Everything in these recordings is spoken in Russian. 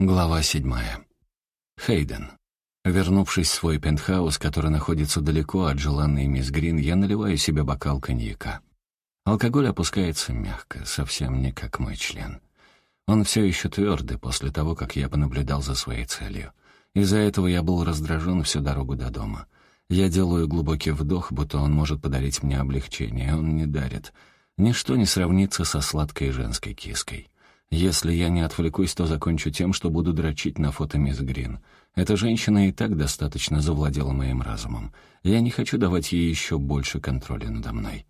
Глава седьмая. Хейден. Вернувшись в свой пентхаус, который находится далеко от желанной мисс Грин, я наливаю себе бокал коньяка. Алкоголь опускается мягко, совсем не как мой член. Он все еще твердый после того, как я понаблюдал за своей целью. Из-за этого я был раздражен всю дорогу до дома. Я делаю глубокий вдох, будто он может подарить мне облегчение, он не дарит. Ничто не сравнится со сладкой женской киской. Если я не отвлекусь, то закончу тем, что буду дрочить на фото мисс Грин. Эта женщина и так достаточно завладела моим разумом. Я не хочу давать ей еще больше контроля надо мной.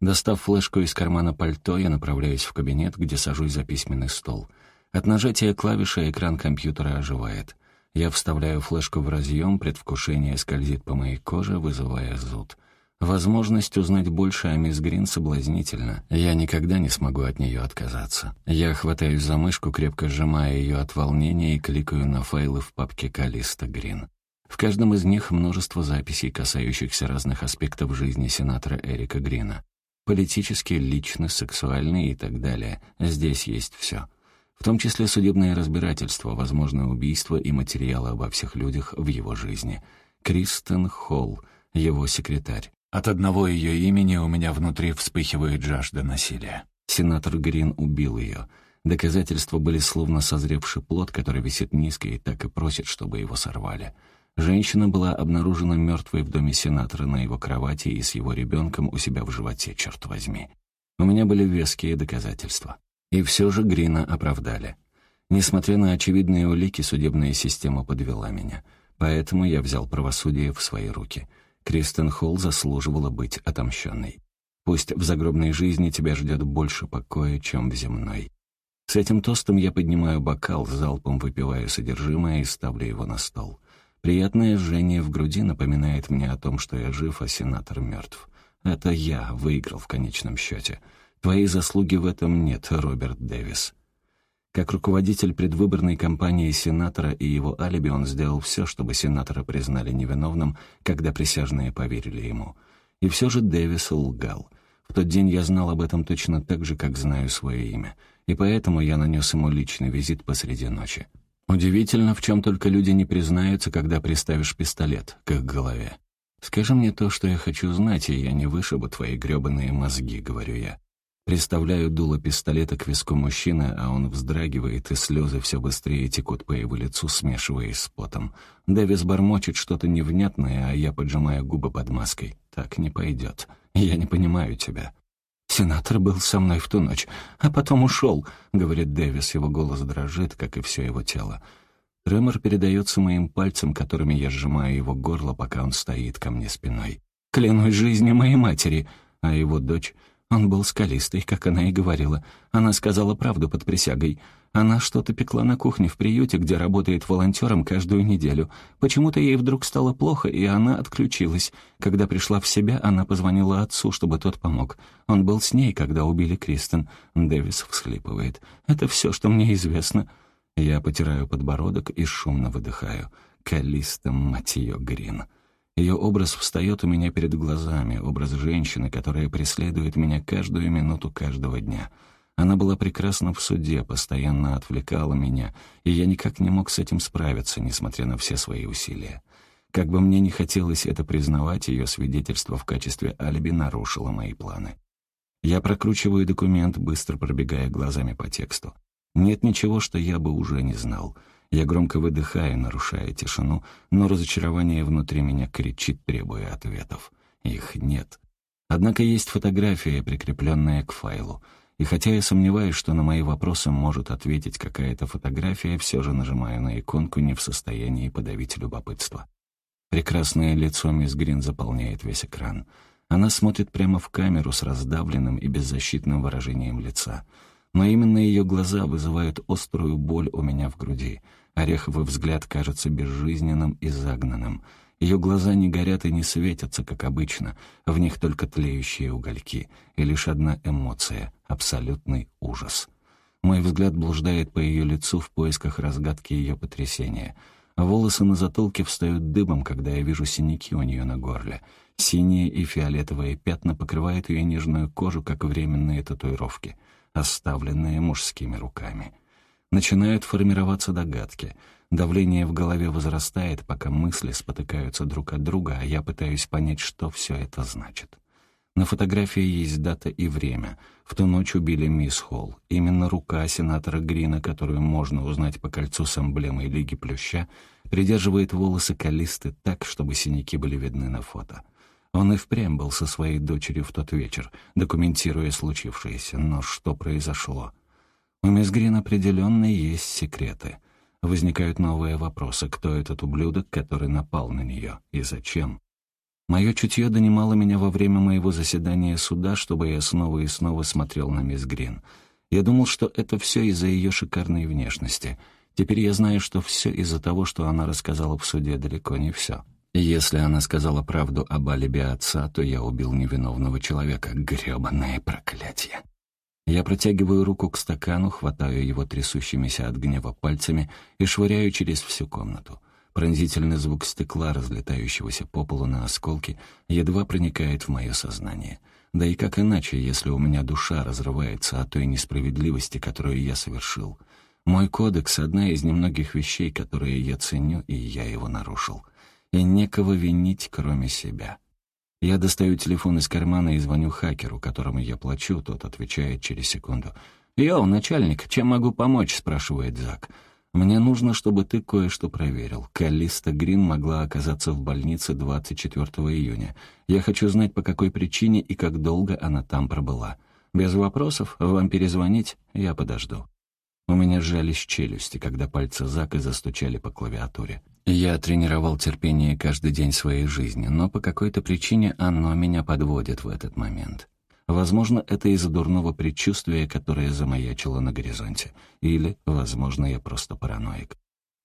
Достав флешку из кармана пальто, я направляюсь в кабинет, где сажусь за письменный стол. От нажатия клавиши экран компьютера оживает. Я вставляю флешку в разъем, предвкушение скользит по моей коже, вызывая зуд. Возможность узнать больше о мисс Грин соблазнительна. Я никогда не смогу от нее отказаться. Я хватаюсь за мышку, крепко сжимая ее от волнения и кликаю на файлы в папке «Калиста Грин». В каждом из них множество записей, касающихся разных аспектов жизни сенатора Эрика Грина. Политические, личные, сексуальные и так далее. Здесь есть все. В том числе судебное разбирательство, возможное убийство и материалы обо всех людях в его жизни. Кристен Холл, его секретарь. От одного ее имени у меня внутри вспыхивает жажда насилия. Сенатор Грин убил ее. Доказательства были словно созревший плод, который висит низко и так и просит, чтобы его сорвали. Женщина была обнаружена мертвой в доме сенатора на его кровати и с его ребенком у себя в животе, черт возьми. У меня были веские доказательства. И все же Грина оправдали. Несмотря на очевидные улики, судебная система подвела меня. Поэтому я взял правосудие в свои руки — Кристен Холл заслуживала быть отомщенной. Пусть в загробной жизни тебя ждет больше покоя, чем в земной. С этим тостом я поднимаю бокал, залпом выпиваю содержимое и ставлю его на стол. Приятное жжение в груди напоминает мне о том, что я жив, а сенатор мертв. Это я выиграл в конечном счете. Твоей заслуги в этом нет, Роберт Дэвис. Как руководитель предвыборной кампании сенатора и его алиби он сделал все, чтобы сенатора признали невиновным, когда присяжные поверили ему. И все же Дэвис лгал. В тот день я знал об этом точно так же, как знаю свое имя. И поэтому я нанес ему личный визит посреди ночи. Удивительно, в чем только люди не признаются, когда приставишь пистолет к их голове. «Скажи мне то, что я хочу знать, и я не вышибу твои грёбаные мозги», — говорю я. Представляю дуло пистолета к виску мужчины, а он вздрагивает, и слезы все быстрее текут по его лицу, смешиваясь с потом. Дэвис бормочет что-то невнятное, а я поджимаю губы под маской. Так не пойдет. Я не понимаю тебя. «Сенатор был со мной в ту ночь, а потом ушел», — говорит Дэвис. Его голос дрожит, как и все его тело. Тремор передается моим пальцам, которыми я сжимаю его горло, пока он стоит ко мне спиной. «Клянусь жизнью моей матери», а его дочь он был скалистый, как она и говорила. Она сказала правду под присягой. Она что-то пекла на кухне в приюте, где работает волонтером каждую неделю. Почему-то ей вдруг стало плохо, и она отключилась. Когда пришла в себя, она позвонила отцу, чтобы тот помог. Он был с ней, когда убили Кристен. Дэвис всхлипывает. «Это все, что мне известно». Я потираю подбородок и шумно выдыхаю. «Калиста, мать ее, Грин». Ее образ встает у меня перед глазами, образ женщины, которая преследует меня каждую минуту каждого дня. Она была прекрасна в суде, постоянно отвлекала меня, и я никак не мог с этим справиться, несмотря на все свои усилия. Как бы мне ни хотелось это признавать, ее свидетельство в качестве алиби нарушило мои планы. Я прокручиваю документ, быстро пробегая глазами по тексту. Нет ничего, что я бы уже не знал — я громко выдыхаю, нарушая тишину, но разочарование внутри меня кричит, требуя ответов. Их нет. Однако есть фотография, прикрепленная к файлу. И хотя я сомневаюсь, что на мои вопросы может ответить какая-то фотография, все же нажимаю на иконку, не в состоянии подавить любопытство. Прекрасное лицо мисс Грин заполняет весь экран. Она смотрит прямо в камеру с раздавленным и беззащитным выражением лица. Но именно ее глаза вызывают острую боль у меня в груди — Ореховый взгляд кажется безжизненным и загнанным. Ее глаза не горят и не светятся, как обычно, в них только тлеющие угольки, и лишь одна эмоция — абсолютный ужас. Мой взгляд блуждает по ее лицу в поисках разгадки ее потрясения. Волосы на затылке встают дыбом, когда я вижу синяки у нее на горле. Синие и фиолетовые пятна покрывают ее нежную кожу, как временные татуировки, оставленные мужскими руками. Начинают формироваться догадки. Давление в голове возрастает, пока мысли спотыкаются друг от друга, а я пытаюсь понять, что все это значит. На фотографии есть дата и время. В ту ночь убили мисс Холл. Именно рука сенатора Грина, которую можно узнать по кольцу с эмблемой Лиги Плюща, придерживает волосы Калисты так, чтобы синяки были видны на фото. Он и впрямь был со своей дочерью в тот вечер, документируя случившееся. Но что произошло? У мисс Грин определенно есть секреты. Возникают новые вопросы. Кто этот ублюдок, который напал на нее? И зачем? Мое чутье донимало меня во время моего заседания суда, чтобы я снова и снова смотрел на мисс Грин. Я думал, что это все из-за ее шикарной внешности. Теперь я знаю, что все из-за того, что она рассказала в суде, далеко не все. Если она сказала правду об алиби отца, то я убил невиновного человека. Гребаное проклятие. Я протягиваю руку к стакану, хватаю его трясущимися от гнева пальцами и швыряю через всю комнату. Пронзительный звук стекла, разлетающегося по полу на осколки, едва проникает в мое сознание. Да и как иначе, если у меня душа разрывается от той несправедливости, которую я совершил. Мой кодекс — одна из немногих вещей, которые я ценю, и я его нарушил. И некого винить, кроме себя. Я достаю телефон из кармана и звоню хакеру, которому я плачу, тот отвечает через секунду. «Йоу, начальник, чем могу помочь?» — спрашивает Зак. Мне нужно, чтобы ты кое-что проверил. Калиста Грин могла оказаться в больнице 24 июня. Я хочу знать, по какой причине и как долго она там пробыла. Без вопросов, вам перезвонить, я подожду». У меня сжались челюсти, когда пальцы Зака застучали по клавиатуре. Я тренировал терпение каждый день своей жизни, но по какой-то причине оно меня подводит в этот момент. Возможно, это из-за дурного предчувствия, которое замаячило на горизонте. Или, возможно, я просто параноик.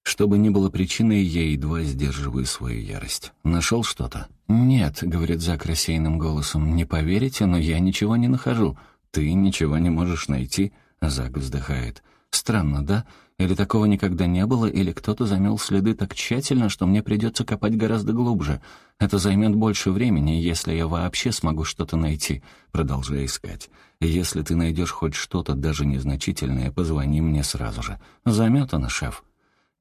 Что бы ни было причиной, я едва сдерживаю свою ярость. «Нашел что-то?» «Нет», — говорит Зак рассеянным голосом, — «не поверите, но я ничего не нахожу». «Ты ничего не можешь найти?» — Зак вздыхает. «Странно, да? Или такого никогда не было, или кто-то замел следы так тщательно, что мне придется копать гораздо глубже. Это займет больше времени, если я вообще смогу что-то найти. Продолжай искать. Если ты найдешь хоть что-то, даже незначительное, позвони мне сразу же. Заметано, шеф».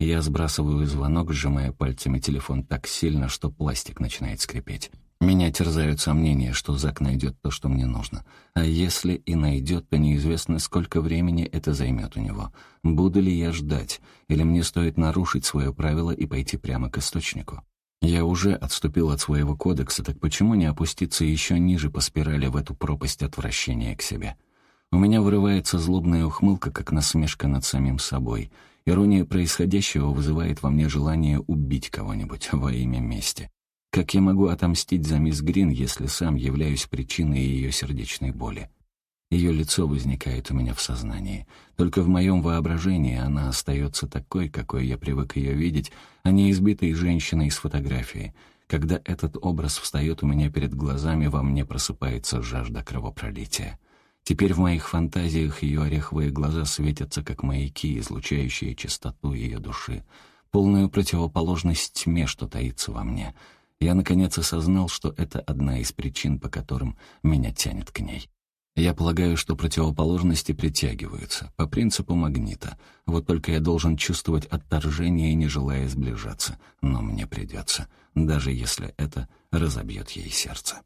Я сбрасываю звонок, сжимая пальцами телефон так сильно, что пластик начинает скрипеть. Меня терзают сомнения, что Зак найдет то, что мне нужно. А если и найдет, то неизвестно, сколько времени это займет у него. Буду ли я ждать, или мне стоит нарушить свое правило и пойти прямо к источнику? Я уже отступил от своего кодекса, так почему не опуститься еще ниже по спирали в эту пропасть отвращения к себе? У меня вырывается злобная ухмылка, как насмешка над самим собой. Ирония происходящего вызывает во мне желание убить кого-нибудь во имя мести. Как я могу отомстить за мисс Грин, если сам являюсь причиной ее сердечной боли? Ее лицо возникает у меня в сознании. Только в моем воображении она остается такой, какой я привык ее видеть, а не избитой женщиной из фотографии. Когда этот образ встает у меня перед глазами, во мне просыпается жажда кровопролития. Теперь в моих фантазиях ее ореховые глаза светятся, как маяки, излучающие чистоту ее души, полную противоположность тьме, что таится во мне — я, наконец, осознал, что это одна из причин, по которым меня тянет к ней. Я полагаю, что противоположности притягиваются, по принципу магнита. Вот только я должен чувствовать отторжение, не желая сближаться. Но мне придется, даже если это разобьет ей сердце.